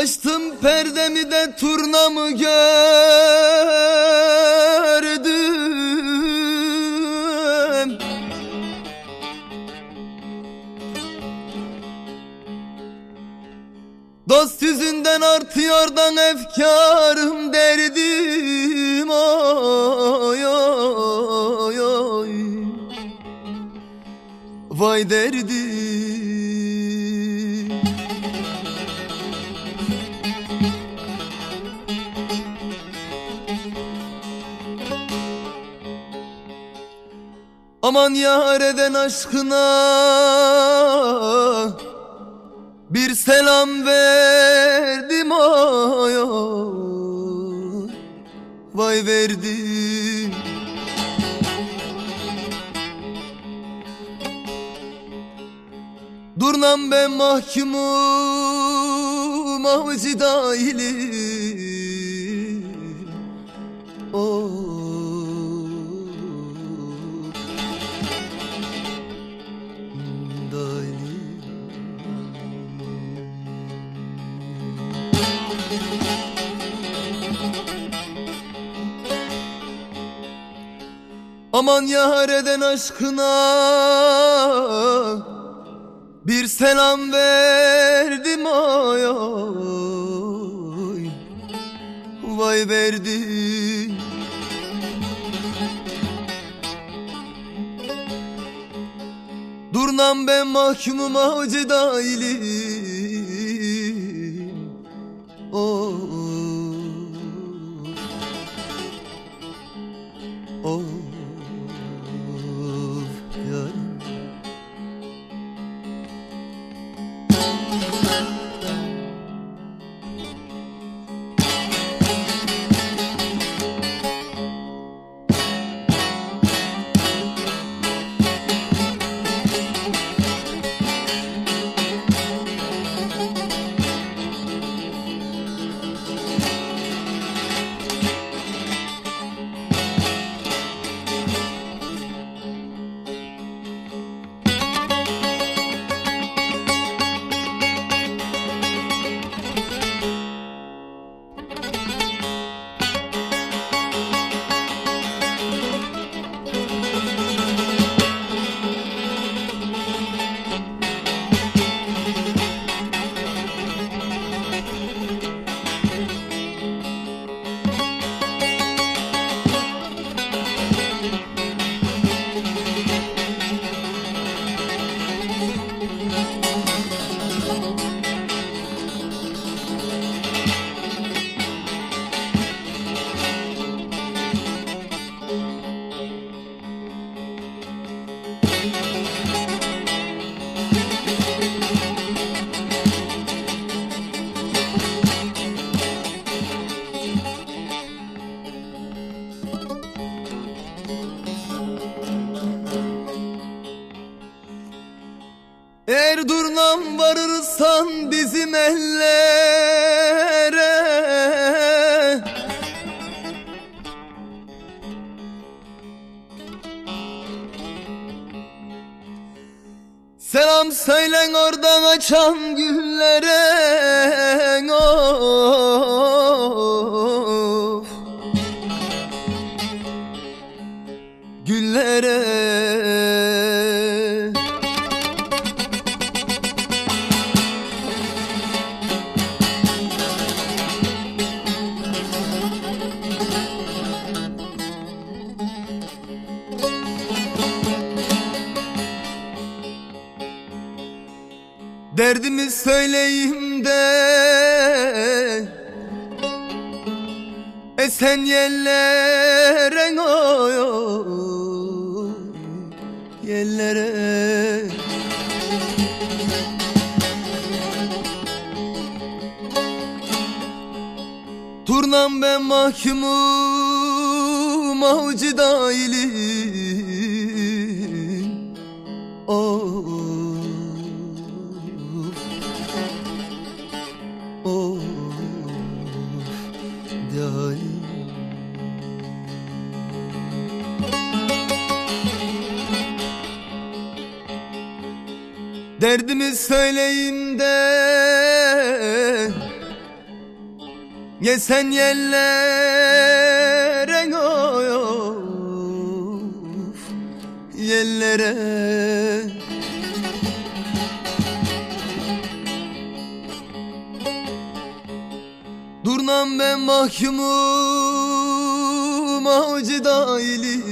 Açtım perdemi de turnamı gördüm. Dost yüzünden artıyordan efkarım derdim oy oy oy. Vay derdim Aman yar eden aşkına bir selam verdim ay ay Vay verdim. Durnam ben mahkumum avcı dahilim Aman yar eden aşkına bir selam verdim ay ay. Vay verdim Durnam ben mahkumum avcı dailim Durnam varırsan bizim ellere. Selam söylen oradan açan güllere. Of. Güllere Derdimi söyleyeyim de. Esen yerlere oy oy Yerlere. Turnam ben mahkumum avcı dailim Derdimi söyleyeyim de Yesen yellere oy, of, Yellere Durnam ben mahkumum avcı değilim